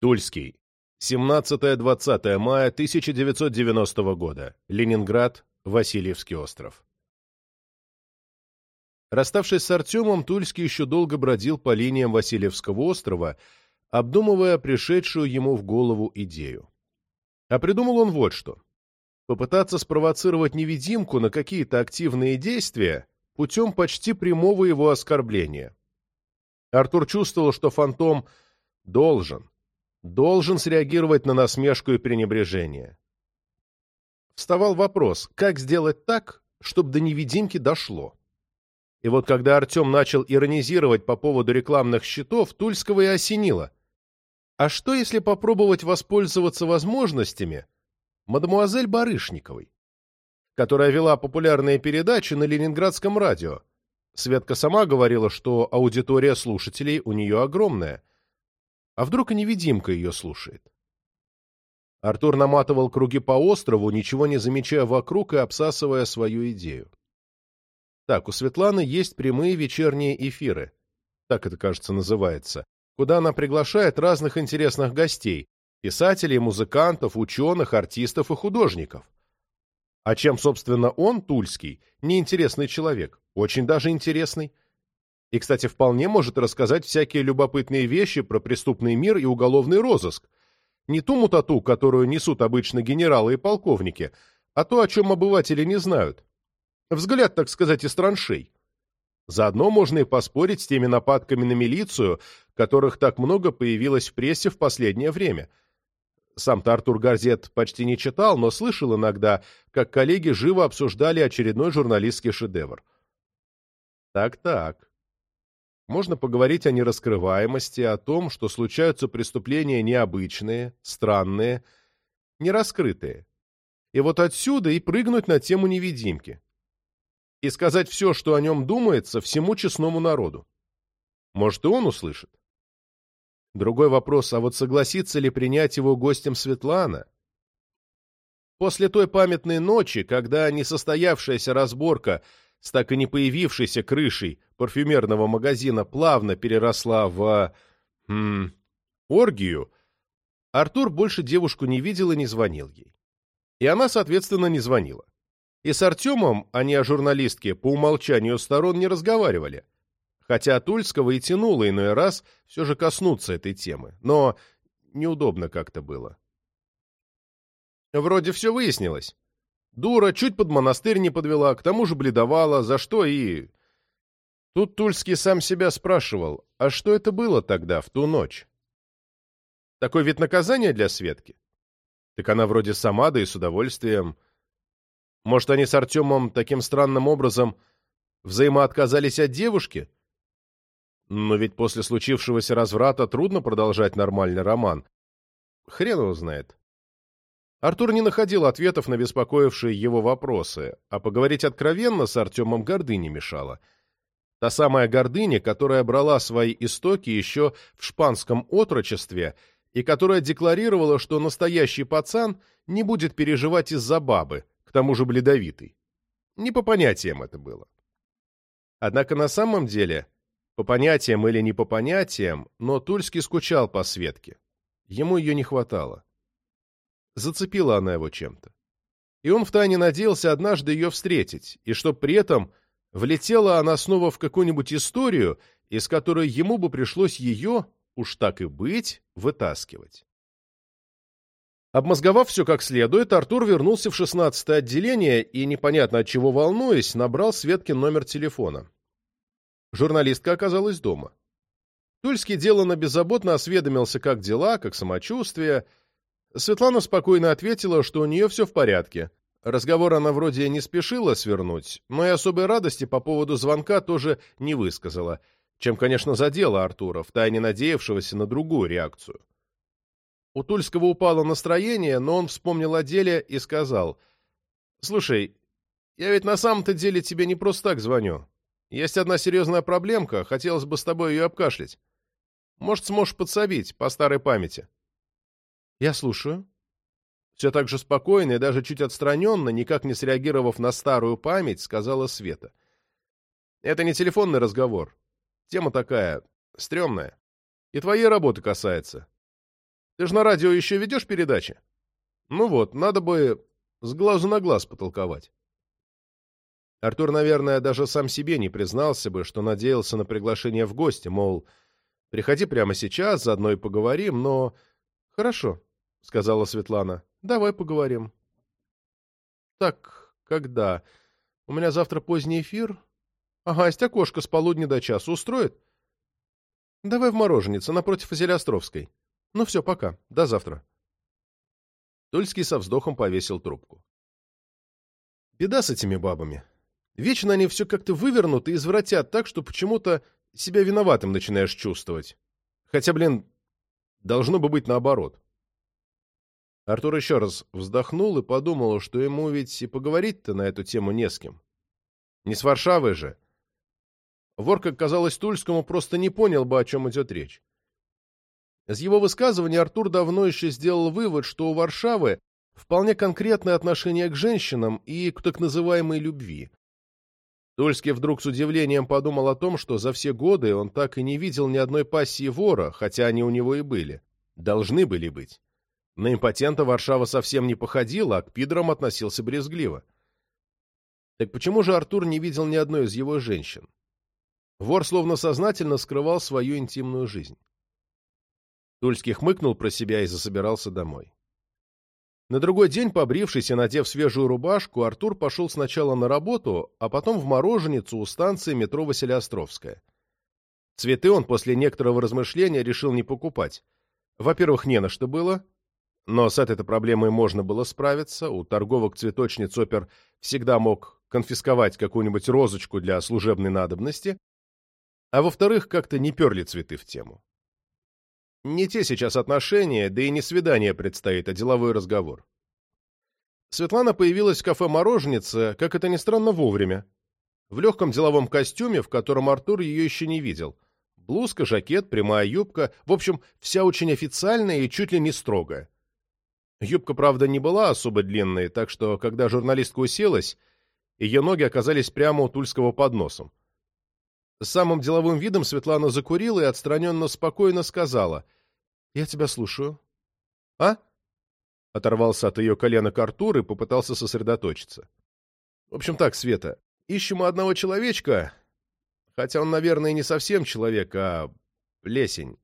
Тульский. 17-20 мая 1990 года. Ленинград, Васильевский остров. Расставшись с Артемом, Тульский еще долго бродил по линиям Васильевского острова, обдумывая пришедшую ему в голову идею. А придумал он вот что. Попытаться спровоцировать невидимку на какие-то активные действия путем почти прямого его оскорбления. Артур чувствовал, что фантом должен, должен среагировать на насмешку и пренебрежение. Вставал вопрос, как сделать так, чтобы до невидимки дошло. И вот когда Артем начал иронизировать по поводу рекламных счетов, Тульского и осенило. А что, если попробовать воспользоваться возможностями мадемуазель Барышниковой, которая вела популярные передачи на ленинградском радио? Светка сама говорила, что аудитория слушателей у нее огромная. А вдруг и невидимка ее слушает? Артур наматывал круги по острову, ничего не замечая вокруг и обсасывая свою идею. Так, у Светланы есть прямые вечерние эфиры, так это, кажется, называется, куда она приглашает разных интересных гостей, писателей, музыкантов, ученых, артистов и художников. А чем, собственно, он, Тульский, неинтересный человек? Очень даже интересный. И, кстати, вполне может рассказать всякие любопытные вещи про преступный мир и уголовный розыск. Не ту мутату, которую несут обычно генералы и полковники, а то, о чем обыватели не знают. Взгляд, так сказать, из траншей. Заодно можно и поспорить с теми нападками на милицию, которых так много появилось в прессе в последнее время – сам-то Артур Газет почти не читал, но слышал иногда, как коллеги живо обсуждали очередной журналистский шедевр. Так-так. Можно поговорить о нераскрываемости, о том, что случаются преступления необычные, странные, нераскрытые. И вот отсюда и прыгнуть на тему невидимки. И сказать все, что о нем думается, всему честному народу. Может, и он услышит. Другой вопрос, а вот согласится ли принять его гостем Светлана? После той памятной ночи, когда несостоявшаяся разборка с так и не появившейся крышей парфюмерного магазина плавно переросла в... М, оргию, Артур больше девушку не видел и не звонил ей. И она, соответственно, не звонила. И с Артемом они о журналистке по умолчанию сторон не разговаривали хотя Тульского и тянуло иной раз все же коснуться этой темы, но неудобно как-то было. Вроде все выяснилось. Дура чуть под монастырь не подвела, к тому же бледовала, за что и... Тут Тульский сам себя спрашивал, а что это было тогда, в ту ночь? Такой вид наказания для Светки? Так она вроде сама, да и с удовольствием. Может, они с Артемом таким странным образом взаимоотказались от девушки? Но ведь после случившегося разврата трудно продолжать нормальный роман. Хрен его знает. Артур не находил ответов на беспокоившие его вопросы, а поговорить откровенно с Артемом гордыне мешала. Та самая гордыня, которая брала свои истоки еще в шпанском отрочестве и которая декларировала, что настоящий пацан не будет переживать из-за бабы, к тому же бледовитый. Не по понятиям это было. Однако на самом деле по понятиям или не по понятиям, но Тульский скучал по Светке. Ему ее не хватало. Зацепила она его чем-то. И он втайне надеялся однажды ее встретить, и чтоб при этом влетела она снова в какую-нибудь историю, из которой ему бы пришлось ее, уж так и быть, вытаскивать. Обмозговав все как следует, Артур вернулся в шестнадцатое отделение и, непонятно от чего волнуясь, набрал Светкин номер телефона. Журналистка оказалась дома. Тульский деланно беззаботно осведомился, как дела, как самочувствие. Светлана спокойно ответила, что у нее все в порядке. Разговор она вроде не спешила свернуть, но и особой радости по поводу звонка тоже не высказала, чем, конечно, задела Артура, втайне надеявшегося на другую реакцию. У Тульского упало настроение, но он вспомнил о деле и сказал, «Слушай, я ведь на самом-то деле тебе не просто так звоню. Есть одна серьезная проблемка, хотелось бы с тобой ее обкашлять. Может, сможешь подсобить, по старой памяти?» «Я слушаю». Все так же спокойно и даже чуть отстраненно, никак не среагировав на старую память, сказала Света. «Это не телефонный разговор. Тема такая, стрёмная. И твоей работы касается. Ты же на радио еще ведешь передачи? Ну вот, надо бы с глазу на глаз потолковать. Артур, наверное, даже сам себе не признался бы, что надеялся на приглашение в гости, мол, приходи прямо сейчас, заодно и поговорим, но... Хорошо, — сказала Светлана, — давай поговорим. Так, когда? У меня завтра поздний эфир. Ага, есть окошко с полудня до часа. Устроит? Давай в мороженице, напротив Василиостровской. Ну все, пока. До завтра. Тульский со вздохом повесил трубку. Беда с этими бабами. Вечно они все как-то вывернут и извратят так, что почему-то себя виноватым начинаешь чувствовать. Хотя, блин, должно бы быть наоборот. Артур еще раз вздохнул и подумал, что ему ведь и поговорить-то на эту тему не с кем. Не с Варшавой же. Вор, как казалось Тульскому, просто не понял бы, о чем идет речь. Из его высказывания Артур давно еще сделал вывод, что у Варшавы вполне конкретное отношение к женщинам и к так называемой любви. Тульский вдруг с удивлением подумал о том, что за все годы он так и не видел ни одной пассии вора, хотя они у него и были. Должны были быть. На импотента Варшава совсем не походила, а к пидорам относился брезгливо. Так почему же Артур не видел ни одной из его женщин? Вор словно сознательно скрывал свою интимную жизнь. Тульский хмыкнул про себя и засобирался домой. На другой день, побрившись и надев свежую рубашку, Артур пошел сначала на работу, а потом в мороженицу у станции метро Василиостровская. Цветы он после некоторого размышления решил не покупать. Во-первых, не на что было, но с этой проблемой можно было справиться, у торговок-цветочниц опер всегда мог конфисковать какую-нибудь розочку для служебной надобности, а во-вторых, как-то не перли цветы в тему. Не те сейчас отношения, да и не свидание предстоит, а деловой разговор. Светлана появилась в кафе «Мороженица», как это ни странно, вовремя. В легком деловом костюме, в котором Артур ее еще не видел. Блузка, жакет, прямая юбка, в общем, вся очень официальная и чуть ли не строгая. Юбка, правда, не была особо длинной, так что, когда журналистка уселась, ее ноги оказались прямо у Тульского под носом. Самым деловым видом Светлана закурила и отстраненно спокойно сказала. «Я тебя слушаю». «А?» Оторвался от ее колена к и попытался сосредоточиться. «В общем так, Света, ищем одного человечка, хотя он, наверное, не совсем человек, а плесень.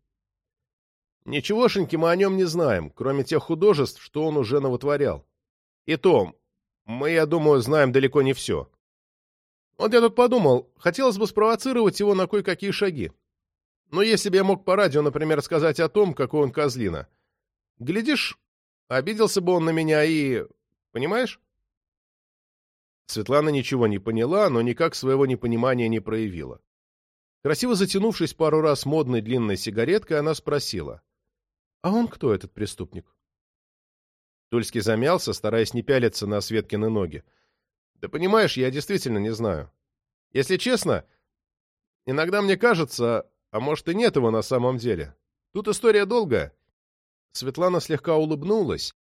Ничегошеньки мы о нем не знаем, кроме тех художеств, что он уже навотворял. И то, мы, я думаю, знаем далеко не все. Вот я тут подумал, хотелось бы спровоцировать его на кое-какие шаги. Но если бы я мог по радио, например, сказать о том, какой он козлина. Глядишь, обиделся бы он на меня и... Понимаешь? Светлана ничего не поняла, но никак своего непонимания не проявила. Красиво затянувшись пару раз модной длинной сигареткой, она спросила. «А он кто, этот преступник?» Тульский замялся, стараясь не пялиться на Светкины ноги. «Да понимаешь, я действительно не знаю. Если честно, иногда мне кажется, а может и нет его на самом деле. Тут история долгая». Светлана слегка улыбнулась,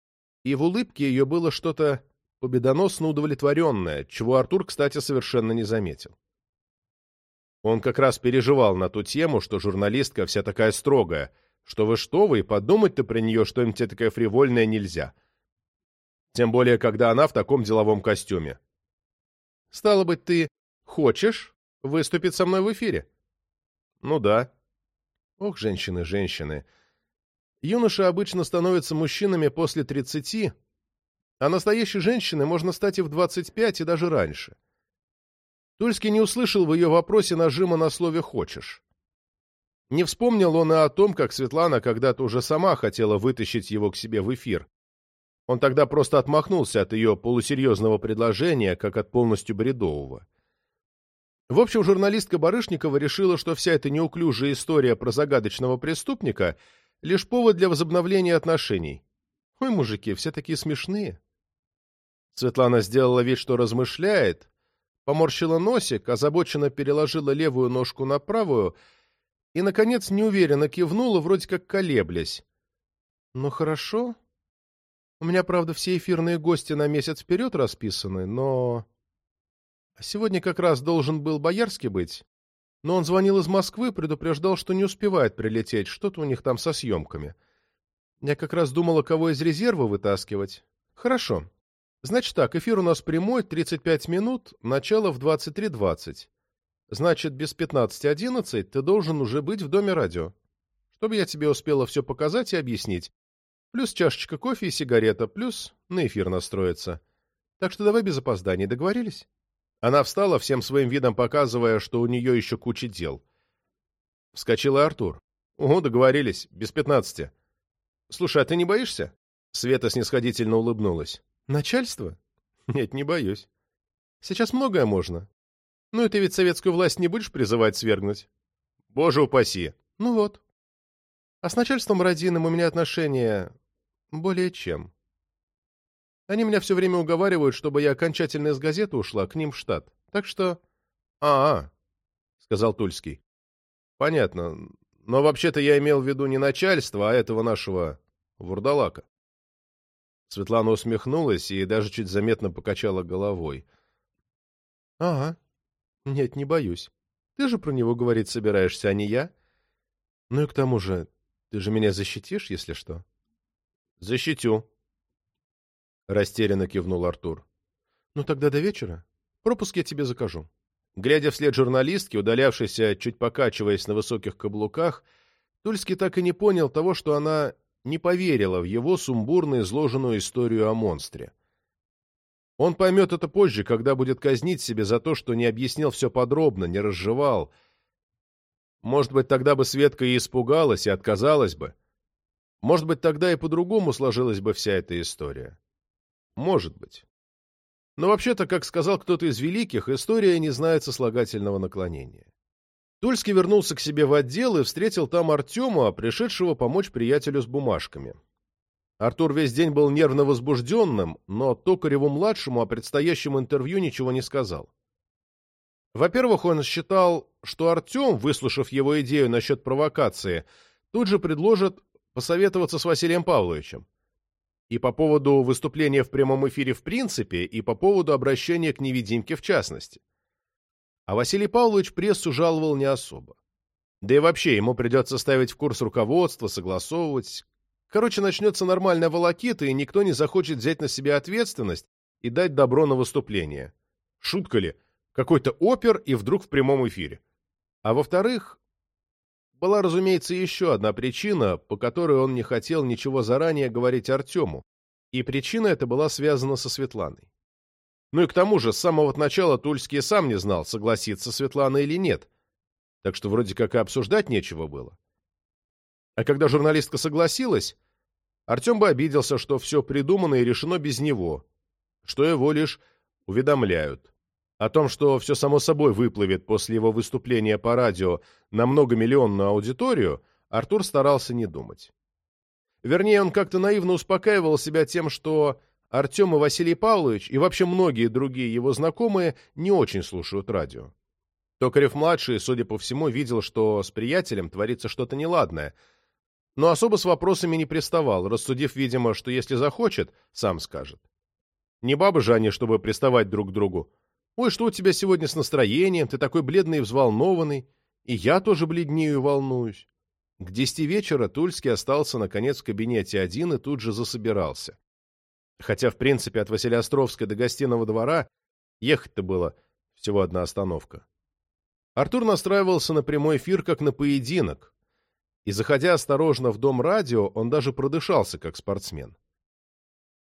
и в улыбке ее было что-то победоносно удовлетворенное, чего Артур, кстати, совершенно не заметил. Он как раз переживал на ту тему, что журналистка вся такая строгая — что вы что вы, и подумать-то при нее что-нибудь такое фривольное нельзя. Тем более, когда она в таком деловом костюме. Стало быть, ты хочешь выступить со мной в эфире? Ну да. Ох, женщины, женщины. Юноши обычно становятся мужчинами после тридцати, а настоящей женщиной можно стать и в двадцать пять, и даже раньше. Тульский не услышал в ее вопросе нажима на слове «хочешь». Не вспомнил он и о том, как Светлана когда-то уже сама хотела вытащить его к себе в эфир. Он тогда просто отмахнулся от ее полусерьезного предложения, как от полностью бредового. В общем, журналистка Барышникова решила, что вся эта неуклюжая история про загадочного преступника — лишь повод для возобновления отношений. Ой, мужики, все такие смешные. Светлана сделала вид, что размышляет, поморщила носик, озабоченно переложила левую ножку на правую — и, наконец, неуверенно кивнула, вроде как колеблясь. «Ну, хорошо. У меня, правда, все эфирные гости на месяц вперед расписаны, но... Сегодня как раз должен был Боярский быть, но он звонил из Москвы, предупреждал, что не успевает прилететь, что-то у них там со съемками. Я как раз думала, кого из резерва вытаскивать. Хорошо. Значит так, эфир у нас прямой, 35 минут, начало в 23.20. Значит, без 15.11 ты должен уже быть в доме радио. Чтобы я тебе успела все показать и объяснить. Плюс чашечка кофе и сигарета, плюс на эфир настроиться. Так что давай без опозданий, договорились? Она встала, всем своим видом показывая, что у нее еще куча дел. Вскочил Артур. «Ого, договорились. Без пятнадцати». «Слушай, а ты не боишься?» Света снисходительно улыбнулась. «Начальство?» «Нет, не боюсь. Сейчас многое можно. Ну и ты ведь советскую власть не будешь призывать свергнуть?» «Боже упаси!» «Ну вот. А с начальством Родиным у меня отношения более чем. Они меня все время уговаривают, чтобы я окончательно из газеты ушла к ним в штат. Так что... А, -а, -а сказал Тульский. Понятно. Но вообще-то я имел в виду не начальство, а этого нашего вурдалака. Светлана усмехнулась и даже чуть заметно покачала головой. — Ага. Нет, не боюсь. Ты же про него говорить собираешься, а не я. Ну и к тому же, ты же меня защитишь, если что? — Защитю. Растерянно кивнул Артур. — Ну тогда до вечера. Пропуск я тебе закажу. Глядя вслед журналистки, удалявшейся, чуть покачиваясь на высоких каблуках, Тульский так и не понял того, что она не поверила в его сумбурно изложенную историю о монстре. Он поймет это позже, когда будет казнить себя за то, что не объяснил все подробно, не разжевал. Может быть, тогда бы Светка и испугалась, и отказалась бы. Может быть, тогда и по-другому сложилась бы вся эта история. Может быть. Но вообще-то, как сказал кто-то из великих, история не знает сослагательного наклонения. Тульский вернулся к себе в отдел и встретил там Артема, пришедшего помочь приятелю с бумажками. Артур весь день был нервно возбужденным, но Токареву-младшему о предстоящем интервью ничего не сказал. Во-первых, он считал, что Артем, выслушав его идею насчет провокации, тут же предложит посоветоваться с Василием Павловичем. И по поводу выступления в прямом эфире в принципе, и по поводу обращения к невидимке в частности. А Василий Павлович прессу жаловал не особо. Да и вообще, ему придется ставить в курс руководства, согласовывать. Короче, начнется нормальная волокита, и никто не захочет взять на себя ответственность и дать добро на выступление. Шутка ли? Какой-то опер и вдруг в прямом эфире. А во-вторых, была, разумеется, еще одна причина, по которой он не хотел ничего заранее говорить Артему, и причина эта была связана со Светланой. Ну и к тому же, с самого начала Тульский сам не знал, согласится Светлана или нет, так что вроде как и обсуждать нечего было. А когда журналистка согласилась, Артем бы обиделся, что все придумано и решено без него, что его лишь уведомляют. О том, что все само собой выплывет после его выступления по радио на многомиллионную аудиторию, Артур старался не думать. Вернее, он как-то наивно успокаивал себя тем, что Артем и Василий Павлович и вообще многие другие его знакомые не очень слушают радио. Токарев-младший, судя по всему, видел, что с приятелем творится что-то неладное, но особо с вопросами не приставал, рассудив, видимо, что если захочет, сам скажет. Не бабы же они, чтобы приставать друг к другу, Ой, что у тебя сегодня с настроением? Ты такой бледный и взволнованный. И я тоже бледнею и волнуюсь. К десяти вечера Тульский остался, наконец, в кабинете один и тут же засобирался. Хотя, в принципе, от Василиостровской до гостиного двора ехать-то было всего одна остановка. Артур настраивался на прямой эфир, как на поединок. И, заходя осторожно в дом радио, он даже продышался, как спортсмен.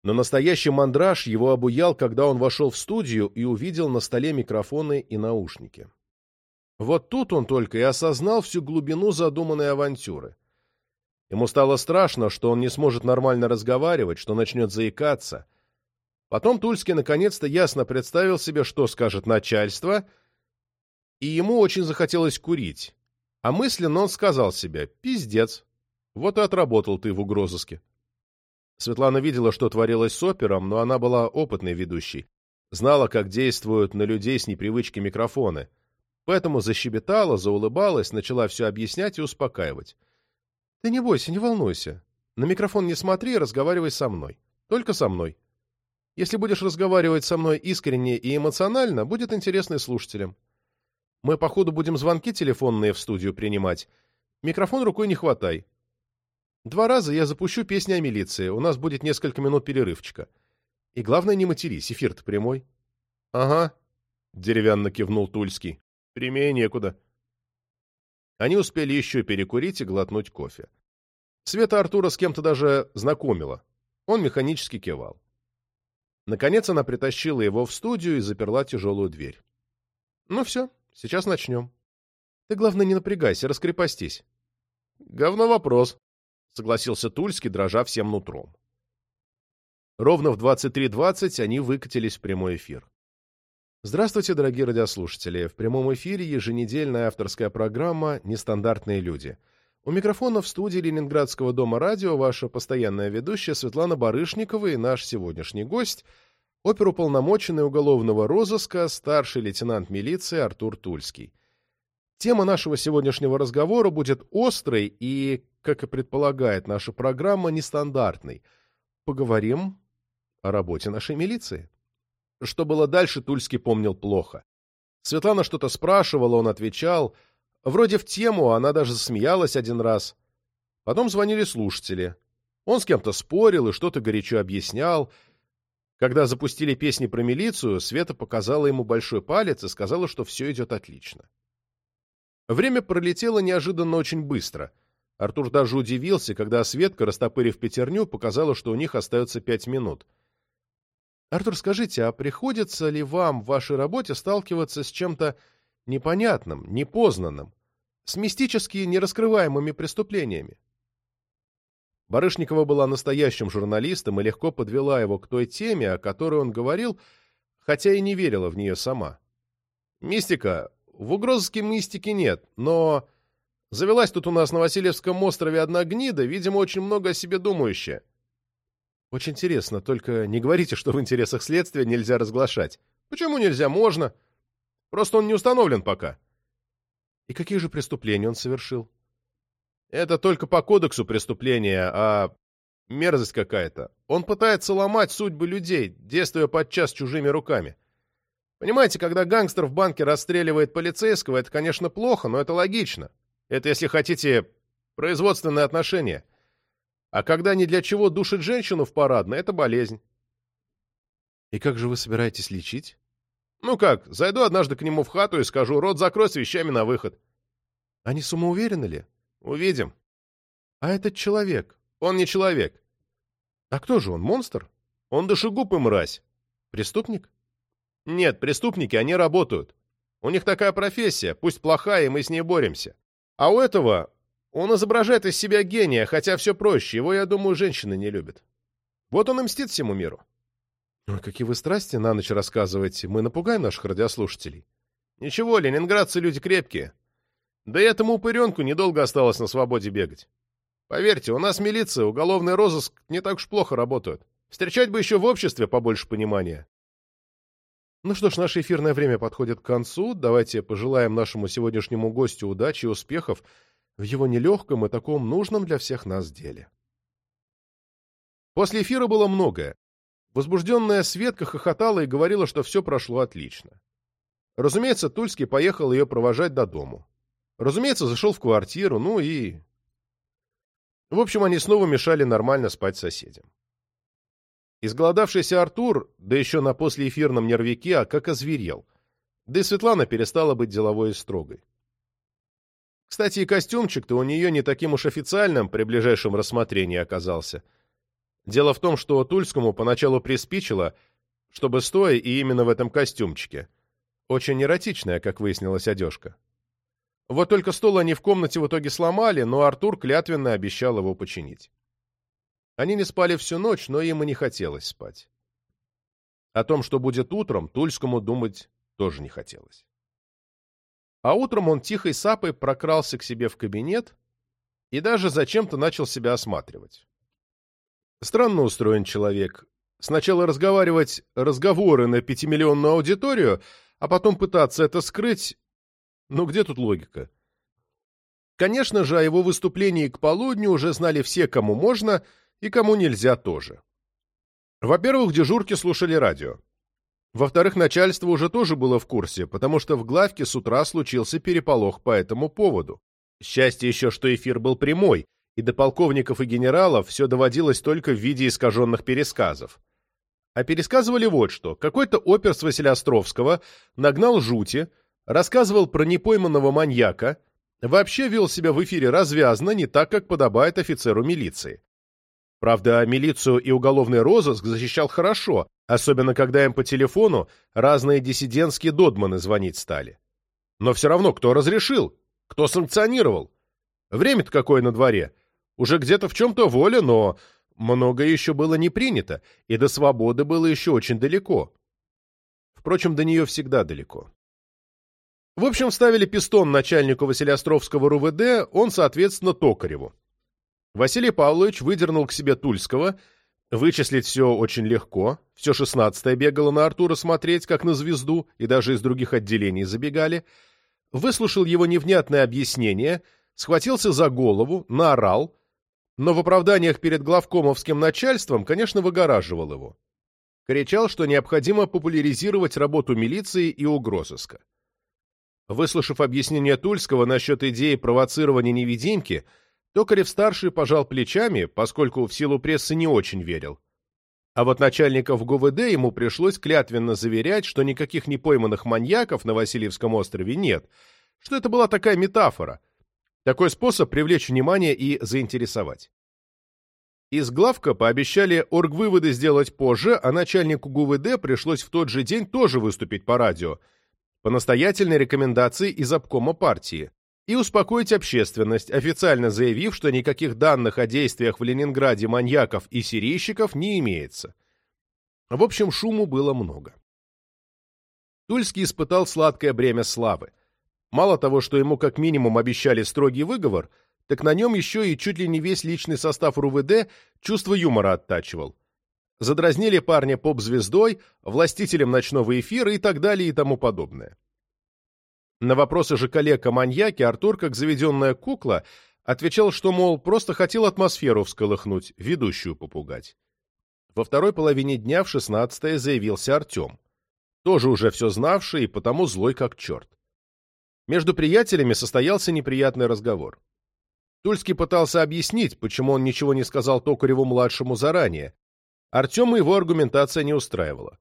Но настоящий мандраж его обуял, когда он вошел в студию и увидел на столе микрофоны и наушники. Вот тут он только и осознал всю глубину задуманной авантюры. Ему стало страшно, что он не сможет нормально разговаривать, что начнет заикаться. Потом Тульский наконец-то ясно представил себе, что скажет начальство, и ему очень захотелось курить. А мысленно он сказал себе «Пиздец, вот и отработал ты в угрозыске». Светлана видела, что творилось с опером, но она была опытной ведущей. Знала, как действуют на людей с непривычки микрофоны. Поэтому защебетала, заулыбалась, начала все объяснять и успокаивать. «Ты не бойся, не волнуйся. На микрофон не смотри, разговаривай со мной. Только со мной. Если будешь разговаривать со мной искренне и эмоционально, будет интересно слушателям. Мы, походу, будем звонки телефонные в студию принимать. Микрофон рукой не хватай. Два раза я запущу песни о милиции, у нас будет несколько минут перерывчика. И главное, не матерись, эфир-то прямой. — Ага, — деревянно кивнул Тульский. — Прямее некуда. Они успели еще перекурить и глотнуть кофе. Света Артура с кем-то даже знакомила. Он механически кивал. Наконец она притащила его в студию и заперла тяжелую дверь. — Ну все, сейчас начнем. Ты, главное, не напрягайся, раскрепостись. — Говно вопрос, — согласился Тульский, дрожа всем нутром. Ровно в 23.20 они выкатились в прямой эфир. Здравствуйте, дорогие радиослушатели! В прямом эфире еженедельная авторская программа «Нестандартные люди». У микрофона в студии Ленинградского дома радио ваша постоянная ведущая Светлана Барышникова и наш сегодняшний гость – оперуполномоченный уголовного розыска старший лейтенант милиции Артур Тульский. Тема нашего сегодняшнего разговора будет острой и, как и предполагает наша программа, нестандартной. Поговорим о работе нашей милиции. Что было дальше, Тульский помнил плохо. Светлана что-то спрашивала, он отвечал. Вроде в тему, она даже смеялась один раз. Потом звонили слушатели. Он с кем-то спорил и что-то горячо объяснял. Когда запустили песни про милицию, Света показала ему большой палец и сказала, что все идет отлично. Время пролетело неожиданно очень быстро. Артур даже удивился, когда Светка, растопырив пятерню, показала, что у них остается пять минут — Артур, скажите, а приходится ли вам в вашей работе сталкиваться с чем-то непонятным, непознанным, с мистически нераскрываемыми преступлениями? Барышникова была настоящим журналистом и легко подвела его к той теме, о которой он говорил, хотя и не верила в нее сама. Мистика. В угрозыске мистики нет, но... Завелась тут у нас на Васильевском острове одна гнида, видимо, очень много о себе думающая. Очень интересно, только не говорите, что в интересах следствия нельзя разглашать. Почему нельзя? Можно. Просто он не установлен пока. И какие же преступления он совершил? Это только по кодексу преступления, а мерзость какая-то. Он пытается ломать судьбы людей, действуя подчас чужими руками. Понимаете, когда гангстер в банке расстреливает полицейского, это, конечно, плохо, но это логично. Это, если хотите, производственные отношения. А когда ни для чего душит женщину в парадной, это болезнь. И как же вы собираетесь лечить? Ну как, зайду однажды к нему в хату и скажу, рот закрой с вещами на выход. Они самоуверены ли? Увидим. А этот человек? Он не человек. А кто же он, монстр? Он душегуб и мразь. Преступник? Нет, преступники, они работают. У них такая профессия, пусть плохая, и мы с ней боремся. А у этого он изображает из себя гения, хотя все проще. Его, я думаю, женщины не любят. Вот он и мстит всему миру. Ой, какие вы страсти на ночь рассказываете. Мы напугаем наших радиослушателей. Ничего, ленинградцы люди крепкие. Да и этому упыренку недолго осталось на свободе бегать. Поверьте, у нас милиция, уголовный розыск не так уж плохо работают. Встречать бы еще в обществе побольше понимания. Ну что ж, наше эфирное время подходит к концу. Давайте пожелаем нашему сегодняшнему гостю удачи и успехов в его нелегком и таком нужном для всех нас деле. После эфира было многое. Возбужденная Светка хохотала и говорила, что все прошло отлично. Разумеется, Тульский поехал ее провожать до дому. Разумеется, зашел в квартиру, ну и... В общем, они снова мешали нормально спать соседям. Изголодавшийся Артур, да еще на послеэфирном нервике, а как озверел. Да и Светлана перестала быть деловой и строгой. Кстати, и костюмчик-то у нее не таким уж официальным при ближайшем рассмотрении оказался. Дело в том, что Тульскому поначалу приспичило, чтобы стоя и именно в этом костюмчике. Очень эротичная, как выяснилось, одежка. Вот только стол они в комнате в итоге сломали, но Артур клятвенно обещал его починить. Они не спали всю ночь, но им и не хотелось спать. О том, что будет утром, Тульскому думать тоже не хотелось. А утром он тихой сапой прокрался к себе в кабинет и даже зачем-то начал себя осматривать. Странно устроен человек. Сначала разговаривать разговоры на пятимиллионную аудиторию, а потом пытаться это скрыть. Ну где тут логика? Конечно же, о его выступлении к полудню уже знали все, кому можно и кому нельзя тоже. Во-первых, дежурки слушали радио. Во-вторых, начальство уже тоже было в курсе, потому что в главке с утра случился переполох по этому поводу. Счастье еще, что эфир был прямой, и до полковников и генералов все доводилось только в виде искаженных пересказов. А пересказывали вот что. Какой-то опер с Василиостровского нагнал жути, рассказывал про непойманного маньяка, вообще вел себя в эфире развязно, не так, как подобает офицеру милиции. Правда, милицию и уголовный розыск защищал хорошо, особенно когда им по телефону разные диссидентские додманы звонить стали. Но все равно, кто разрешил? Кто санкционировал? Время-то какое на дворе? Уже где-то в чем-то воля, но многое еще было не принято, и до свободы было еще очень далеко. Впрочем, до нее всегда далеко. В общем, ставили пистон начальнику Василиостровского РУВД, он, соответственно, Токареву. Василий Павлович выдернул к себе Тульского, вычислить все очень легко, все шестнадцатое бегало на Артура смотреть, как на звезду, и даже из других отделений забегали, выслушал его невнятное объяснение, схватился за голову, наорал, но в оправданиях перед главкомовским начальством, конечно, выгораживал его. Кричал, что необходимо популяризировать работу милиции и угрозыска. Выслушав объяснение Тульского насчет идеи провоцирования невидимки, Токарев-старший пожал плечами, поскольку в силу прессы не очень верил. А вот начальников ГУВД ему пришлось клятвенно заверять, что никаких непойманных маньяков на Васильевском острове нет, что это была такая метафора, такой способ привлечь внимание и заинтересовать. Из главка пообещали оргвыводы сделать позже, а начальнику ГУВД пришлось в тот же день тоже выступить по радио, по настоятельной рекомендации из обкома партии, и успокоить общественность, официально заявив, что никаких данных о действиях в Ленинграде маньяков и серийщиков не имеется. В общем, шуму было много. Тульский испытал сладкое бремя славы. Мало того, что ему как минимум обещали строгий выговор, так на нем еще и чуть ли не весь личный состав РУВД чувство юмора оттачивал. Задразнили парня поп-звездой, властителем ночного эфира и так далее и тому подобное. На вопросы же коллег о маньяке Артур, как заведенная кукла, отвечал, что, мол, просто хотел атмосферу всколыхнуть, ведущую попугать. Во второй половине дня в шестнадцатое заявился Артем. Тоже уже все знавший и потому злой как черт. Между приятелями состоялся неприятный разговор. Тульский пытался объяснить, почему он ничего не сказал Токареву-младшему заранее. Артема его аргументация не устраивала.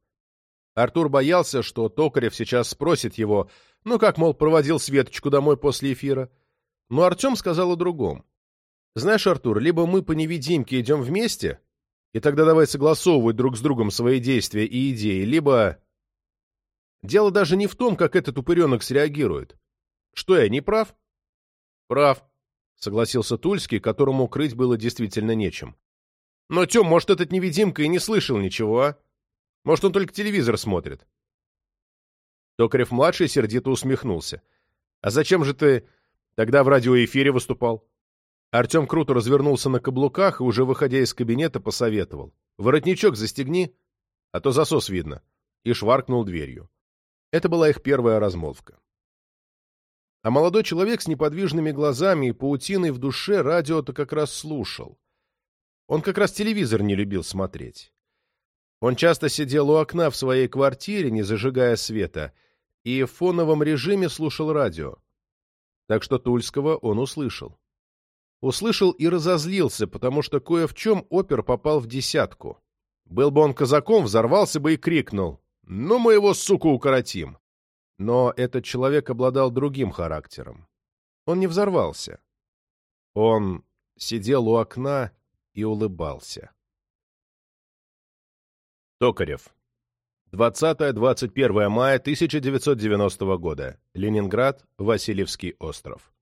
Артур боялся, что Токарев сейчас спросит его, ну как, мол, проводил Светочку домой после эфира. Но Артем сказал о другом. Знаешь, Артур, либо мы по невидимке идем вместе, и тогда давай согласовывать друг с другом свои действия и идеи, либо... Дело даже не в том, как этот упыренок среагирует. Что, я не прав? Прав, согласился Тульский, которому крыть было действительно нечем. Но, Тем, может, этот невидимка и не слышал ничего, а? Может, он только телевизор смотрит?» Токарев-младший сердито усмехнулся. «А зачем же ты тогда в радиоэфире выступал?» Артем круто развернулся на каблуках и, уже выходя из кабинета, посоветовал. «Воротничок застегни, а то засос видно», и шваркнул дверью. Это была их первая размолвка. А молодой человек с неподвижными глазами и паутиной в душе радио-то как раз слушал. Он как раз телевизор не любил смотреть. Он часто сидел у окна в своей квартире, не зажигая света, и в фоновом режиме слушал радио. Так что Тульского он услышал. Услышал и разозлился, потому что кое в чем опер попал в десятку. Был бы он казаком, взорвался бы и крикнул «Ну, мы его, суку, укоротим!» Но этот человек обладал другим характером. Он не взорвался. Он сидел у окна и улыбался. Токарев. 20-21 мая 1990 года. Ленинград, Васильевский остров.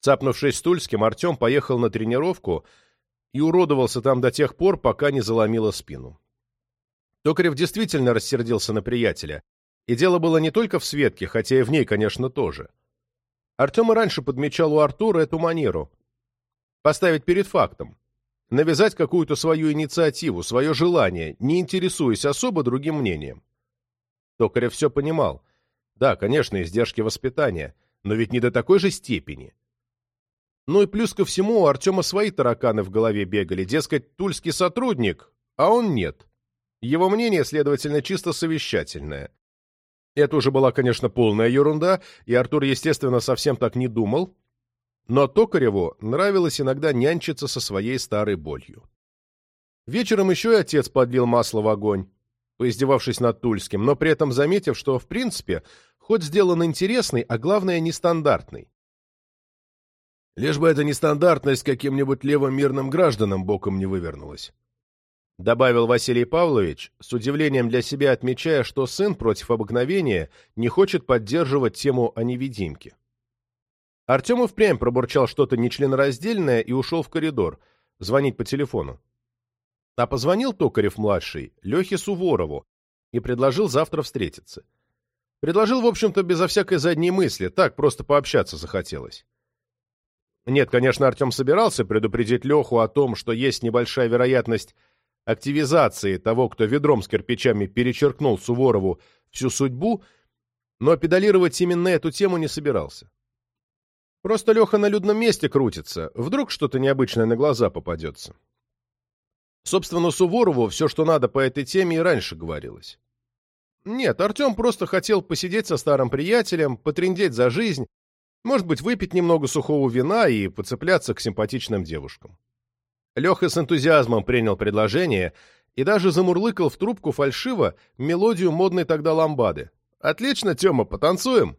Цапнувшись с Тульским, Артем поехал на тренировку и уродовался там до тех пор, пока не заломило спину. Токарев действительно рассердился на приятеля, и дело было не только в Светке, хотя и в ней, конечно, тоже. Артем и раньше подмечал у Артура эту манеру — поставить перед фактом навязать какую-то свою инициативу, свое желание, не интересуясь особо другим мнением. Токарев все понимал. Да, конечно, издержки воспитания, но ведь не до такой же степени. Ну и плюс ко всему у Артема свои тараканы в голове бегали, дескать, тульский сотрудник, а он нет. Его мнение, следовательно, чисто совещательное. Это уже была, конечно, полная ерунда, и Артур, естественно, совсем так не думал, Но Токареву нравилось иногда нянчиться со своей старой болью. Вечером еще и отец подлил масло в огонь, поиздевавшись над Тульским, но при этом заметив, что, в принципе, ход сделан интересный, а главное, нестандартный. Лишь бы эта нестандартность каким-нибудь левым мирным гражданам боком не вывернулась. Добавил Василий Павлович, с удивлением для себя отмечая, что сын против обыкновения не хочет поддерживать тему о невидимке. Артем и впрямь пробурчал что-то нечленораздельное и ушел в коридор, звонить по телефону. А позвонил Токарев-младший Лехе Суворову и предложил завтра встретиться. Предложил, в общем-то, безо всякой задней мысли, так, просто пообщаться захотелось. Нет, конечно, Артем собирался предупредить Леху о том, что есть небольшая вероятность активизации того, кто ведром с кирпичами перечеркнул Суворову всю судьбу, но педалировать именно эту тему не собирался. Просто Леха на людном месте крутится, вдруг что-то необычное на глаза попадется. Собственно, Суворову все, что надо по этой теме, и раньше говорилось. Нет, Артем просто хотел посидеть со старым приятелем, потрындеть за жизнь, может быть, выпить немного сухого вина и поцепляться к симпатичным девушкам. Леха с энтузиазмом принял предложение и даже замурлыкал в трубку фальшиво мелодию модной тогда ламбады. «Отлично, Тёма, потанцуем!»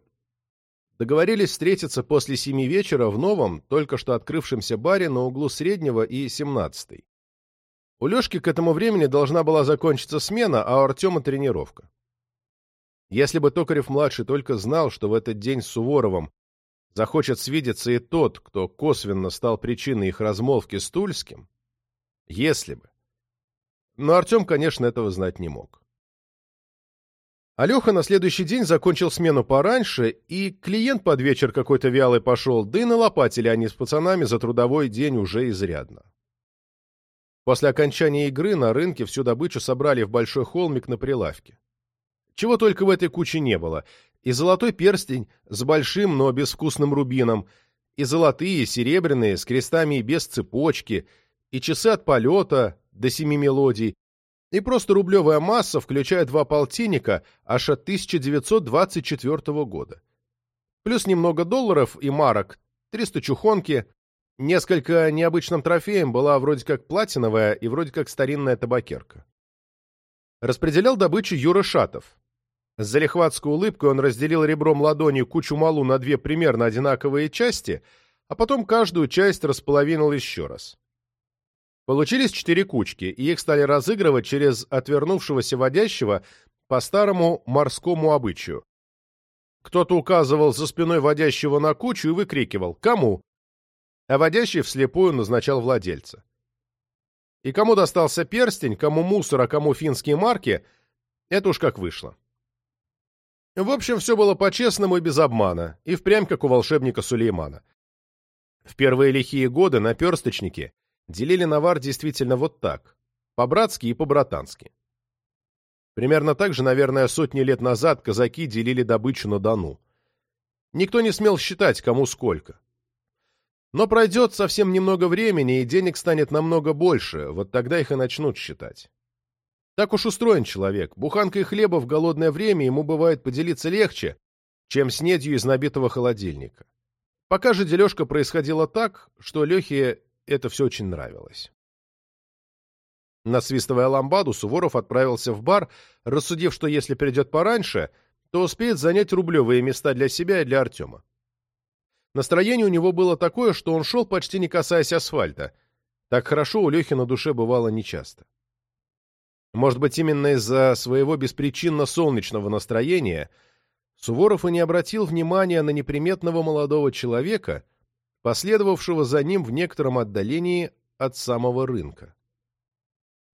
Договорились встретиться после семи вечера в новом, только что открывшемся баре на углу Среднего и Семнадцатой. У Лешки к этому времени должна была закончиться смена, а у Артема тренировка. Если бы Токарев-младший только знал, что в этот день с Суворовым захочет свидеться и тот, кто косвенно стал причиной их размолвки с Тульским, если бы. Но Артем, конечно, этого знать не мог. Алеха на следующий день закончил смену пораньше, и клиент под вечер какой-то вялый пошел, да и налопатили они с пацанами за трудовой день уже изрядно. После окончания игры на рынке всю добычу собрали в большой холмик на прилавке. Чего только в этой куче не было. И золотой перстень с большим, но безвкусным рубином, и золотые, серебряные, с крестами и без цепочки, и часы от полета до семи мелодий, и просто рублевая масса, включая два полтинника, аж от 1924 года. Плюс немного долларов и марок, 300 чухонки, Несколько необычным трофеем была вроде как платиновая и вроде как старинная табакерка. Распределял добычу Юра Шатов. С залихватской улыбкой он разделил ребром ладони кучу малу на две примерно одинаковые части, а потом каждую часть располовинил еще раз. Получились четыре кучки, и их стали разыгрывать через отвернувшегося водящего по старому морскому обычаю. Кто-то указывал за спиной водящего на кучу и выкрикивал «Кому?», а водящий вслепую назначал владельца. И кому достался перстень, кому мусор, а кому финские марки, это уж как вышло. В общем, все было по-честному и без обмана, и впрямь как у волшебника Сулеймана. В первые лихие годы наперсточники делили навар действительно вот так, по-братски и по-братански. Примерно так же, наверное, сотни лет назад казаки делили добычу на Дону. Никто не смел считать, кому сколько. Но пройдет совсем немного времени, и денег станет намного больше, вот тогда их и начнут считать. Так уж устроен человек. Буханкой хлеба в голодное время ему бывает поделиться легче, чем с недью из набитого холодильника. Пока же дележка происходила так, что Лехе это все очень нравилось. Насвистывая ламбаду, Суворов отправился в бар, рассудив, что если придет пораньше, то успеет занять рублевые места для себя и для Артема. Настроение у него было такое, что он шел, почти не касаясь асфальта. Так хорошо у Лехи на душе бывало нечасто. Может быть, именно из-за своего беспричинно солнечного настроения Суворов и не обратил внимания на неприметного молодого человека, последовавшего за ним в некотором отдалении от самого рынка.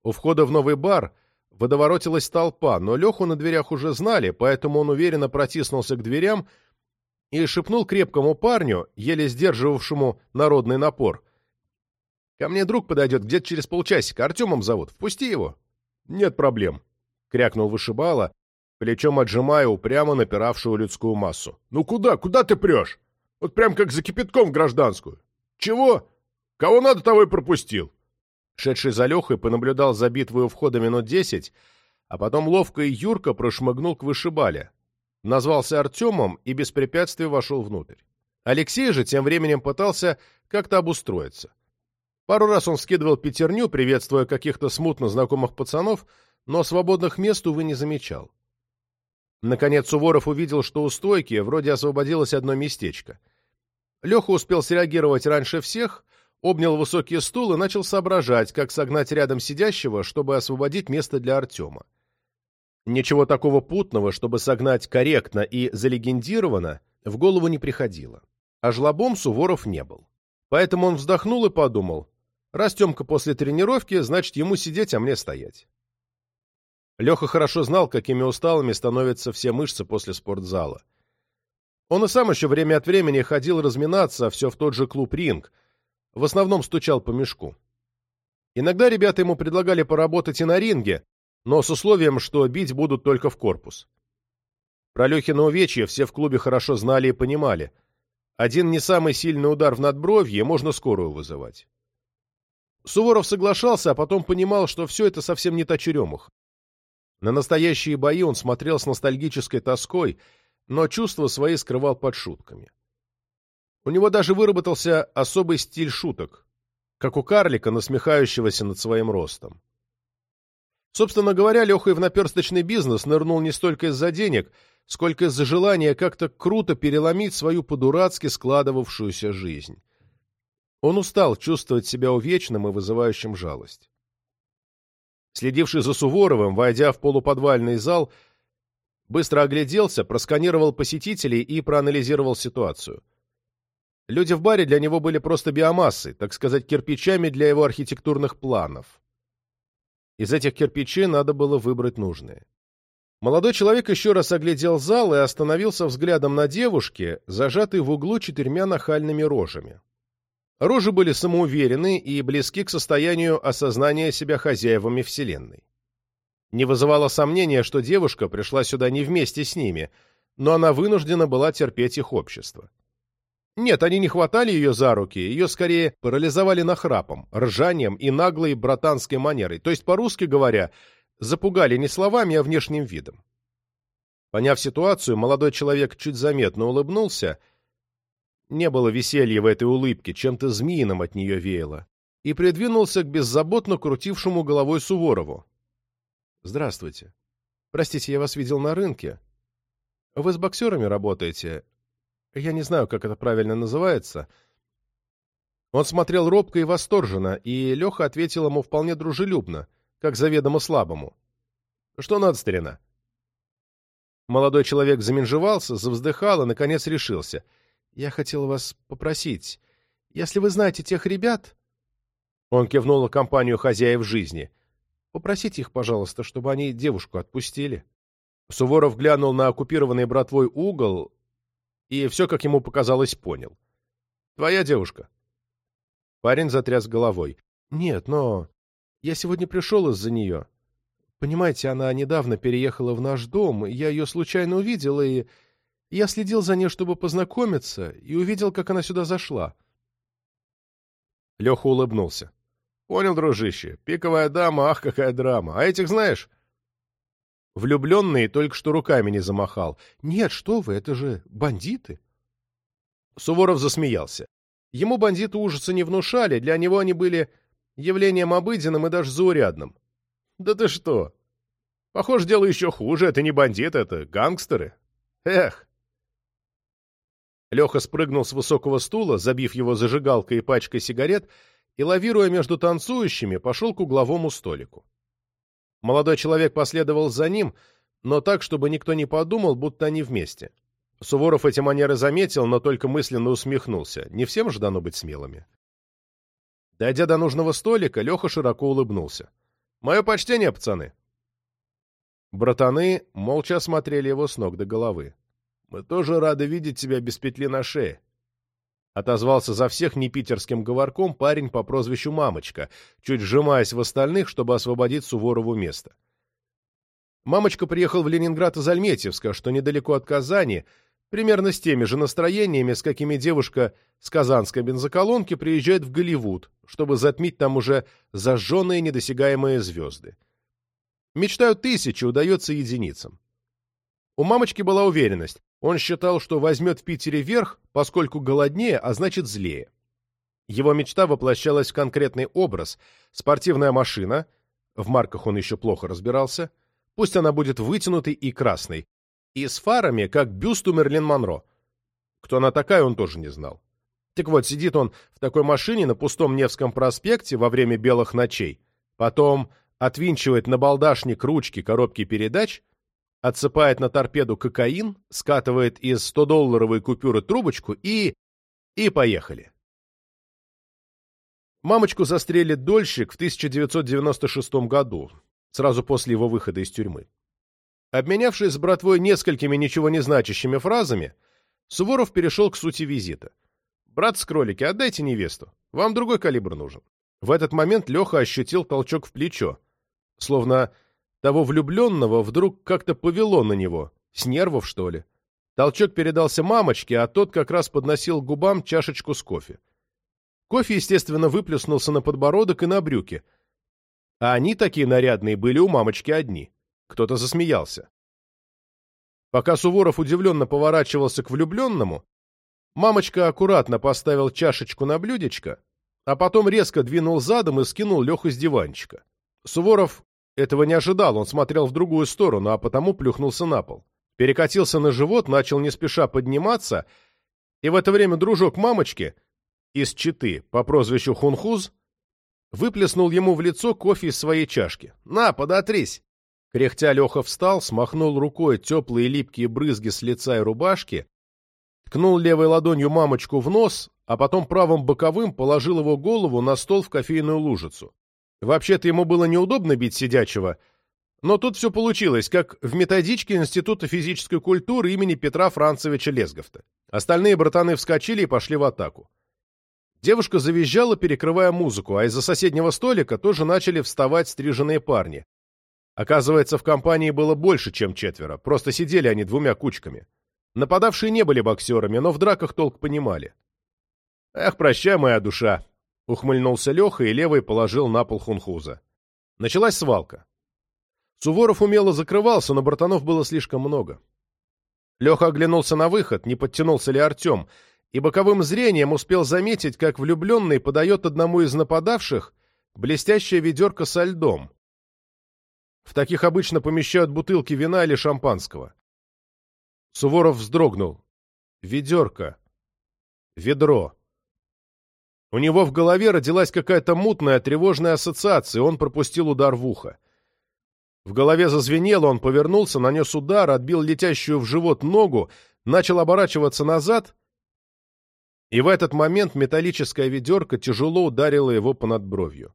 У входа в новый бар водоворотилась толпа, но Леху на дверях уже знали, поэтому он уверенно протиснулся к дверям и шепнул крепкому парню, еле сдерживавшему народный напор. «Ко мне друг подойдет где-то через полчасика, Артемом зовут, впусти его». «Нет проблем», — крякнул вышибала, плечом отжимая упрямо напиравшую людскую массу. «Ну куда, куда ты прешь? Вот прям как за кипятком в гражданскую. Чего? Кого надо, того и пропустил». Шедший за Лехой понаблюдал за битвой у входа минут десять, а потом ловко и Юрка прошмыгнул к вышибале, назвался Артемом и без препятствий вошел внутрь. Алексей же тем временем пытался как-то обустроиться. Пару раз он скидывал пятерню, приветствуя каких-то смутно знакомых пацанов, но свободных мест, увы, не замечал. Наконец Суворов увидел, что у стойки вроде освободилось одно местечко. Леха успел среагировать раньше всех, обнял высокий стул и начал соображать, как согнать рядом сидящего, чтобы освободить место для Артема. Ничего такого путного, чтобы согнать корректно и залегендированно, в голову не приходило. А жлобом Суворов не был. Поэтому он вздохнул и подумал, раз Темка после тренировки, значит, ему сидеть, а мне стоять. Леха хорошо знал, какими усталыми становятся все мышцы после спортзала. Он и сам еще время от времени ходил разминаться все в тот же клуб «Ринг», в основном стучал по мешку. Иногда ребята ему предлагали поработать и на ринге, но с условием, что бить будут только в корпус. Про Лехина увечья все в клубе хорошо знали и понимали. Один не самый сильный удар в надбровье можно скорую вызывать. Суворов соглашался, а потом понимал, что все это совсем не та черемуха. На настоящие бои он смотрел с ностальгической тоской, но чувства свои скрывал под шутками. У него даже выработался особый стиль шуток, как у карлика, насмехающегося над своим ростом. Собственно говоря, Леха и в наперсточный бизнес нырнул не столько из-за денег, сколько из-за желания как-то круто переломить свою по-дурацки складывавшуюся жизнь. Он устал чувствовать себя увечным и вызывающим жалость. Следивший за Суворовым, войдя в полуподвальный зал, быстро огляделся, просканировал посетителей и проанализировал ситуацию. Люди в баре для него были просто биомассой, так сказать, кирпичами для его архитектурных планов. Из этих кирпичей надо было выбрать нужные. Молодой человек еще раз оглядел зал и остановился взглядом на девушке, зажатой в углу четырьмя нахальными рожами. Рожи были самоуверены и близки к состоянию осознания себя хозяевами Вселенной. Не вызывало сомнения, что девушка пришла сюда не вместе с ними, но она вынуждена была терпеть их общество. Нет, они не хватали ее за руки, ее скорее парализовали нахрапом, ржанием и наглой братанской манерой, то есть, по-русски говоря, запугали не словами, а внешним видом. Поняв ситуацию, молодой человек чуть заметно улыбнулся, не было веселья в этой улыбке, чем-то змеиным от нее веяло, и придвинулся к беззаботно крутившему головой Суворову. «Здравствуйте. Простите, я вас видел на рынке. Вы с боксерами работаете, я не знаю, как это правильно называется. Он смотрел робко и восторженно, и Леха ответил ему вполне дружелюбно, как заведомо слабому. «Что надо, старина?» Молодой человек заменжевался, завздыхал и, наконец, решился. «Я хотел вас попросить, если вы знаете тех ребят...» Он кивнул на компанию хозяев жизни. «Попросите их, пожалуйста, чтобы они девушку отпустили». Суворов глянул на оккупированный братвой угол, и все, как ему показалось, понял. «Твоя девушка?» Парень затряс головой. «Нет, но... Я сегодня пришел из-за нее. Понимаете, она недавно переехала в наш дом, я ее случайно увидел, и... Я следил за ней, чтобы познакомиться, и увидел, как она сюда зашла». Леха улыбнулся. «Понял, дружище. Пиковая дама, ах, какая драма. А этих знаешь?» Влюбленный только что руками не замахал. «Нет, что вы, это же бандиты!» Суворов засмеялся. Ему бандиты ужаса не внушали, для него они были явлением обыденным и даже заурядным. «Да ты что! Похоже, дело еще хуже. Это не бандиты, это гангстеры. Эх!» Леха спрыгнул с высокого стула, забив его зажигалкой и пачкой сигарет, и, лавируя между танцующими, пошел к угловому столику. Молодой человек последовал за ним, но так, чтобы никто не подумал, будто они вместе. Суворов эти манеры заметил, но только мысленно усмехнулся. Не всем же дано быть смелыми. Дойдя до нужного столика, Леха широко улыбнулся. «Мое почтение, пацаны!» Братаны молча осмотрели его с ног до головы. «Мы тоже рады видеть тебя без петли на шее», Отозвался за всех непитерским говорком парень по прозвищу Мамочка, чуть сжимаясь в остальных, чтобы освободить Суворову место. Мамочка приехал в Ленинград из Альметьевска, что недалеко от Казани, примерно с теми же настроениями, с какими девушка с казанской бензоколонки приезжает в Голливуд, чтобы затмить там уже зажженные недосягаемые звезды. Мечтают тысячи, удается единицам. У мамочки была уверенность. Он считал, что возьмет в Питере верх, поскольку голоднее, а значит злее. Его мечта воплощалась в конкретный образ. Спортивная машина, в марках он еще плохо разбирался, пусть она будет вытянутой и красной, и с фарами, как бюст у Мерлин Монро. Кто она такая, он тоже не знал. Так вот, сидит он в такой машине на пустом Невском проспекте во время белых ночей, потом отвинчивает на балдашник ручки коробки передач, отсыпает на торпеду кокаин, скатывает из 100-долларовой купюры трубочку и... и поехали. Мамочку застрелит дольщик в 1996 году, сразу после его выхода из тюрьмы. Обменявшись с братвой несколькими ничего не значащими фразами, Суворов перешел к сути визита. «Брат с кролики, отдайте невесту. Вам другой калибр нужен». В этот момент Леха ощутил толчок в плечо, словно того влюбленного вдруг как-то повело на него, с нервов, что ли. Толчок передался мамочке, а тот как раз подносил губам чашечку с кофе. Кофе, естественно, выплеснулся на подбородок и на брюки. А они такие нарядные были у мамочки одни. Кто-то засмеялся. Пока Суворов удивленно поворачивался к влюбленному, мамочка аккуратно поставил чашечку на блюдечко, а потом резко двинул задом и скинул Леху с диванчика. Суворов этого не ожидал, он смотрел в другую сторону, а потому плюхнулся на пол. Перекатился на живот, начал не спеша подниматься, и в это время дружок мамочки из Читы по прозвищу Хунхуз выплеснул ему в лицо кофе из своей чашки. «На, подотрись!» Кряхтя Леха встал, смахнул рукой теплые липкие брызги с лица и рубашки, ткнул левой ладонью мамочку в нос, а потом правым боковым положил его голову на стол в кофейную лужицу. Вообще-то ему было неудобно бить сидячего, но тут все получилось, как в методичке Института физической культуры имени Петра Францевича Лесговта. Остальные братаны вскочили и пошли в атаку. Девушка завизжала, перекрывая музыку, а из-за соседнего столика тоже начали вставать стриженные парни. Оказывается, в компании было больше, чем четверо, просто сидели они двумя кучками. Нападавшие не были боксерами, но в драках толк понимали. «Эх, прощай, моя душа!» — ухмыльнулся Леха и левый положил на пол хунхуза. Началась свалка. Суворов умело закрывался, но братанов было слишком много. Леха оглянулся на выход, не подтянулся ли Артем, и боковым зрением успел заметить, как влюбленный подает одному из нападавших блестящее ведерко со льдом. В таких обычно помещают бутылки вина или шампанского. Суворов вздрогнул. Ведерко. Ведро. У него в голове родилась какая-то мутная, тревожная ассоциация, он пропустил удар в ухо. В голове зазвенело, он повернулся, нанес удар, отбил летящую в живот ногу, начал оборачиваться назад, и в этот момент металлическая ведерко тяжело ударило его по надбровью.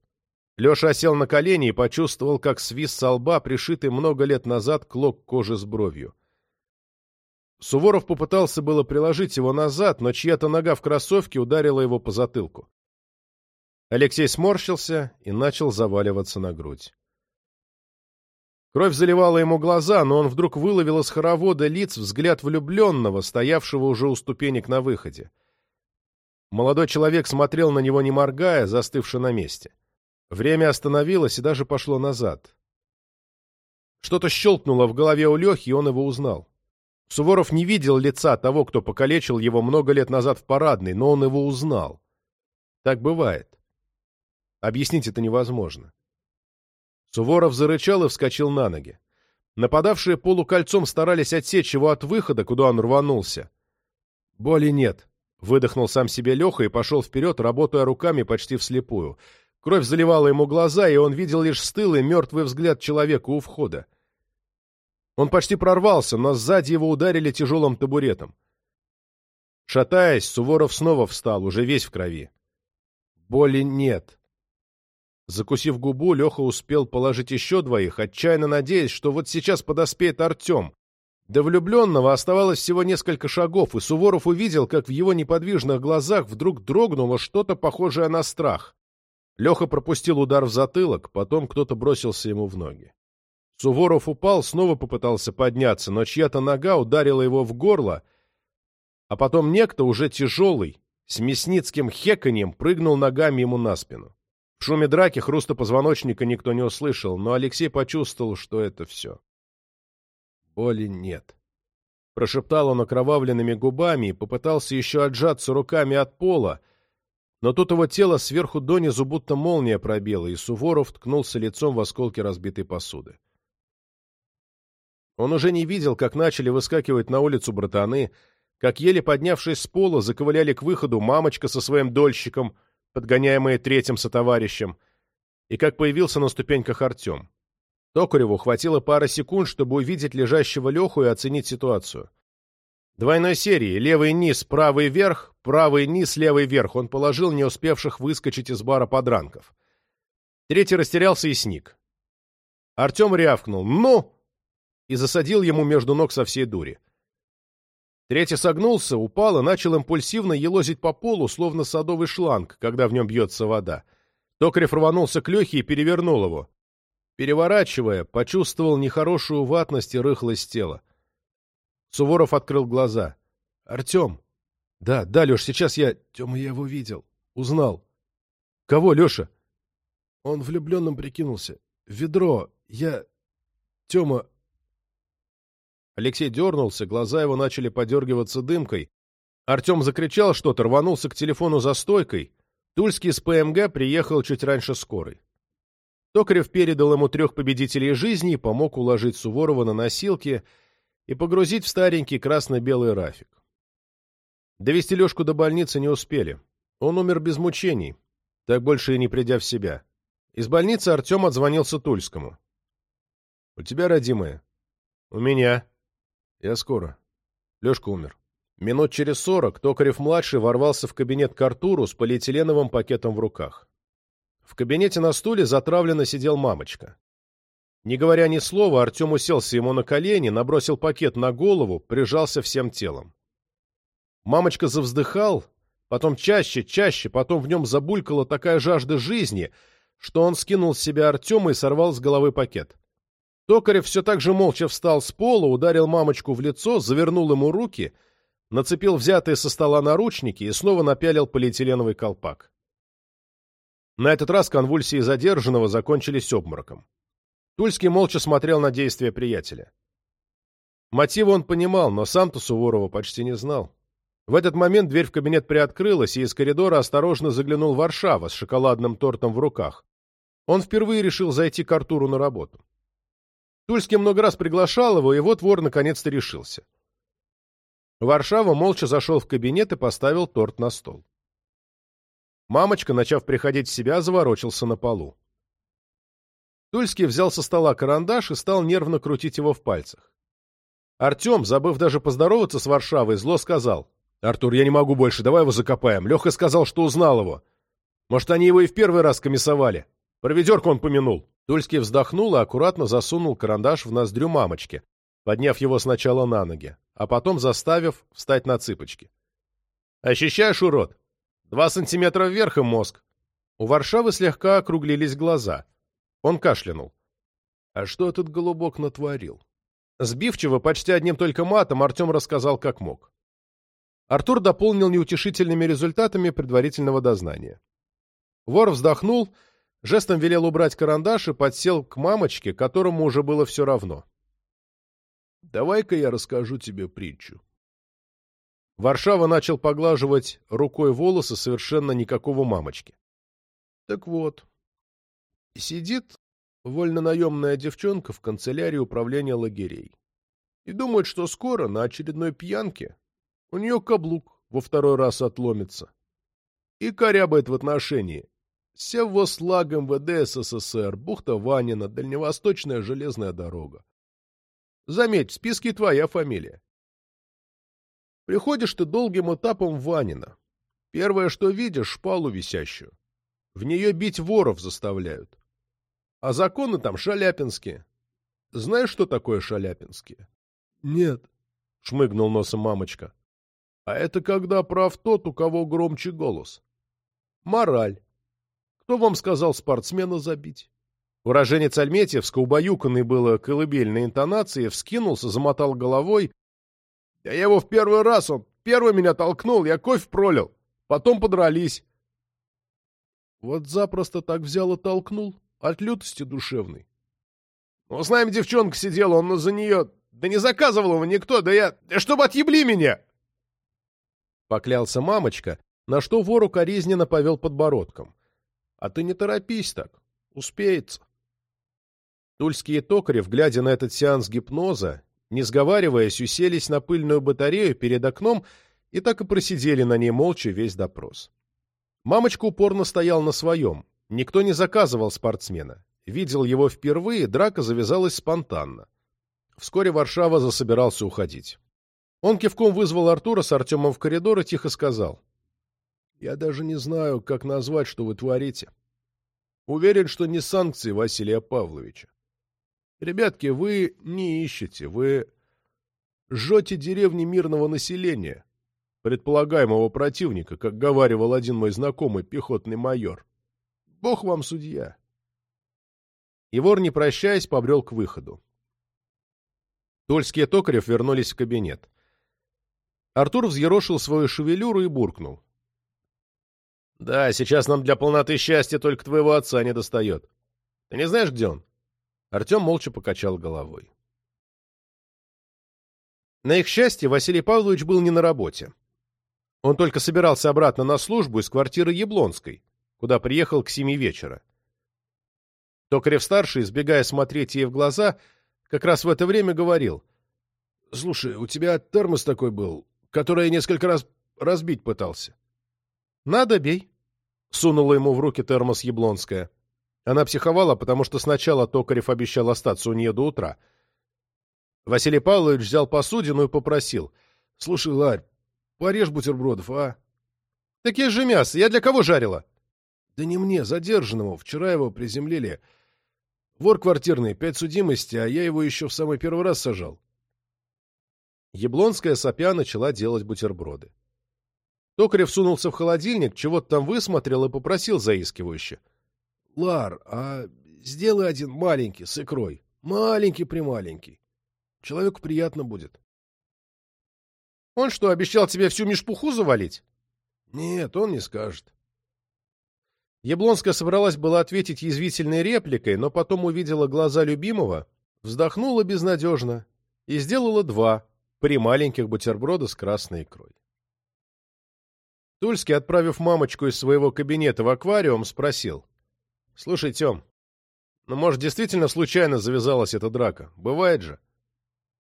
Леша осел на колени и почувствовал, как свист со лба, пришитый много лет назад клок кожи с бровью. Суворов попытался было приложить его назад, но чья-то нога в кроссовке ударила его по затылку. Алексей сморщился и начал заваливаться на грудь. Кровь заливала ему глаза, но он вдруг выловил из хоровода лиц взгляд влюбленного, стоявшего уже у ступенек на выходе. Молодой человек смотрел на него не моргая, застывши на месте. Время остановилось и даже пошло назад. Что-то щелкнуло в голове у Лехи, и он его узнал. Суворов не видел лица того, кто покалечил его много лет назад в парадной, но он его узнал. Так бывает. Объяснить это невозможно. Суворов зарычал и вскочил на ноги. Нападавшие полукольцом старались отсечь его от выхода, куда он рванулся. Боли нет. Выдохнул сам себе Леха и пошел вперед, работая руками почти вслепую. Кровь заливала ему глаза, и он видел лишь стылый, мертвый взгляд человека у входа. Он почти прорвался, но сзади его ударили тяжелым табуретом. Шатаясь, Суворов снова встал, уже весь в крови. Боли нет. Закусив губу, Леха успел положить еще двоих, отчаянно надеясь, что вот сейчас подоспеет Артем. До влюбленного оставалось всего несколько шагов, и Суворов увидел, как в его неподвижных глазах вдруг дрогнуло что-то похожее на страх. Леха пропустил удар в затылок, потом кто-то бросился ему в ноги. Суворов упал, снова попытался подняться, но чья-то нога ударила его в горло, а потом некто, уже тяжелый, с мясницким хеканьем, прыгнул ногами ему на спину. В шуме драки хруста позвоночника никто не услышал, но Алексей почувствовал, что это все. Боли нет. Прошептал он окровавленными губами и попытался еще отжаться руками от пола, но тут его тело сверху донизу будто молния пробила, и Суворов ткнулся лицом в осколки разбитой посуды. Он уже не видел, как начали выскакивать на улицу братаны, как, еле поднявшись с пола, заковыляли к выходу мамочка со своим дольщиком, подгоняемые третьим сотоварищем, и как появился на ступеньках Артем. Токареву хватило пары секунд, чтобы увидеть лежащего Леху и оценить ситуацию. Двойной серии, левый низ, правый верх, правый низ, левый верх он положил не успевших выскочить из бара подранков. Третий растерялся и сник. Артем рявкнул «Ну!» И засадил ему между ног со всей дури. Третий согнулся, упал и начал импульсивно елозить по полу, словно садовый шланг, когда в нем бьется вода. Токарев рванулся к Лехе и перевернул его. Переворачивая, почувствовал нехорошую ватность и рыхлость тела. Суворов открыл глаза. «Артем!» «Да, да, Леш, сейчас я...» «Тема, я его видел. Узнал». «Кого, Леша?» Он влюбленным прикинулся. «Ведро. Я... Тема, Алексей дернулся, глаза его начали подергиваться дымкой. Артем закричал что-то, рванулся к телефону за стойкой. Тульский с ПМГ приехал чуть раньше скорой. Токарев передал ему трех победителей жизни, помог уложить Суворова на носилки и погрузить в старенький красно-белый рафик. Довести Лешку до больницы не успели. Он умер без мучений, так больше и не придя в себя. Из больницы Артем отзвонился Тульскому. — У тебя родимая? — У меня. Я скоро. Лешка умер. Минут через сорок Токарев-младший ворвался в кабинет к Артуру с полиэтиленовым пакетом в руках. В кабинете на стуле затравленно сидел мамочка. Не говоря ни слова, Артем уселся ему на колени, набросил пакет на голову, прижался всем телом. Мамочка завздыхал, потом чаще, чаще, потом в нем забулькала такая жажда жизни, что он скинул с себя Артема и сорвал с головы пакет. Токарев все так же молча встал с пола, ударил мамочку в лицо, завернул ему руки, нацепил взятые со стола наручники и снова напялил полиэтиленовый колпак. На этот раз конвульсии задержанного закончились обмороком. Тульский молча смотрел на действия приятеля. Мотивы он понимал, но сам-то Суворова почти не знал. В этот момент дверь в кабинет приоткрылась, и из коридора осторожно заглянул Варшава с шоколадным тортом в руках. Он впервые решил зайти к Артуру на работу. Тульский много раз приглашал его, и вот вор наконец-то решился. Варшава молча зашел в кабинет и поставил торт на стол. Мамочка, начав приходить в себя, заворочился на полу. Тульский взял со стола карандаш и стал нервно крутить его в пальцах. Артем, забыв даже поздороваться с Варшавой, зло сказал. «Артур, я не могу больше, давай его закопаем. Леха сказал, что узнал его. Может, они его и в первый раз комиссовали. Про он помянул». Тульский вздохнул и аккуратно засунул карандаш в ноздрю мамочки, подняв его сначала на ноги, а потом заставив встать на цыпочки. «Ощущаешь, урод? Два сантиметра вверх и мозг». У Варшавы слегка округлились глаза. Он кашлянул. «А что этот голубок натворил?» Сбивчиво, почти одним только матом, Артем рассказал, как мог. Артур дополнил неутешительными результатами предварительного дознания. Вор вздохнул Жестом велел убрать карандаш и подсел к мамочке, которому уже было все равно. «Давай-ка я расскажу тебе притчу». Варшава начал поглаживать рукой волосы совершенно никакого мамочки. Так вот, сидит вольнонаемная девчонка в канцелярии управления лагерей и думает, что скоро на очередной пьянке у нее каблук во второй раз отломится и корябает в отношении Севвослаг МВД СССР, бухта Ванина, Дальневосточная железная дорога. Заметь, в списке твоя фамилия. Приходишь ты долгим этапом в Ванина. Первое, что видишь, шпалу висящую. В нее бить воров заставляют. А законы там шаляпинские. Знаешь, что такое шаляпинские? Нет, шмыгнул носом мамочка. А это когда прав тот, у кого громче голос. Мораль. Кто вам сказал спортсмена забить? Уроженец Альметьевска, убаюканный было колыбельной интонацией, вскинулся, замотал головой. — Я его в первый раз, он первый меня толкнул, я кофе пролил. Потом подрались. Вот запросто так взял и толкнул, от лютости душевной. Ну, с нами девчонка сидела, он за нее Да не заказывал его никто, да я... Чтобы отъебли меня!» Поклялся мамочка, на что вору коризненно повел подбородком. «А ты не торопись так, успеется». Тульский и Токарев, глядя на этот сеанс гипноза, не сговариваясь, уселись на пыльную батарею перед окном и так и просидели на ней молча весь допрос. Мамочка упорно стоял на своем. Никто не заказывал спортсмена. Видел его впервые, драка завязалась спонтанно. Вскоре Варшава засобирался уходить. Он кивком вызвал Артура с Артемом в коридор и тихо сказал. «Я даже не знаю, как назвать, что вы творите. Уверен, что не санкции Василия Павловича. Ребятки, вы не ищете, вы жжете деревни мирного населения, предполагаемого противника, как говаривал один мой знакомый пехотный майор. Бог вам судья. И вор, не прощаясь, побрел к выходу. Тульский и Токарев вернулись в кабинет. Артур взъерошил свою шевелюру и буркнул. — Да, сейчас нам для полноты счастья только твоего отца не достает. Ты не знаешь, где он? Артем молча покачал головой. На их счастье, Василий Павлович был не на работе. Он только собирался обратно на службу из квартиры Яблонской, куда приехал к семи вечера. Токарев-старший, избегая смотреть ей в глаза, как раз в это время говорил. — Слушай, у тебя термос такой был, который я несколько раз разбить пытался. — Надо, бей, — сунула ему в руки термос Яблонская. Она психовала, потому что сначала Токарев обещал остаться у нее до утра. Василий Павлович взял посудину и попросил. — Слушай, Ларь, Порежь бутербродов, а? Такие же мясо. Я для кого жарила? Да не мне, задержанному. Вчера его приземлили. Вор квартирный, пять судимости, а я его еще в самый первый раз сажал. Яблонская сопя начала делать бутерброды. Токарев сунулся в холодильник, чего-то там высмотрел и попросил заискивающе. — Лар, а сделай один маленький, с икрой. Маленький-прималенький. Человеку приятно будет. Он что, обещал тебе всю мешпуху завалить? Нет, он не скажет. Яблонская собралась было ответить язвительной репликой, но потом увидела глаза любимого, вздохнула безнадежно и сделала два прималеньких бутерброда с красной икрой. Тульский, отправив мамочку из своего кабинета в аквариум, спросил. — Слушай, Тем, ну, может, действительно случайно завязалась эта драка? Бывает же.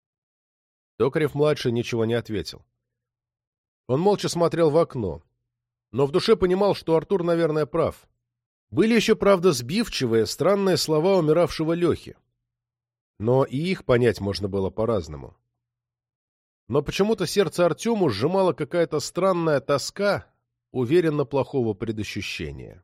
— Токарев-младший ничего не ответил. Он молча смотрел в окно, но в душе понимал, что Артур, наверное, прав. Были еще, правда, сбивчивые, странные слова умиравшего Лехи. Но и их понять можно было по-разному. Но почему-то сердце Артему сжимала какая-то странная тоска, уверенно плохого предощущения.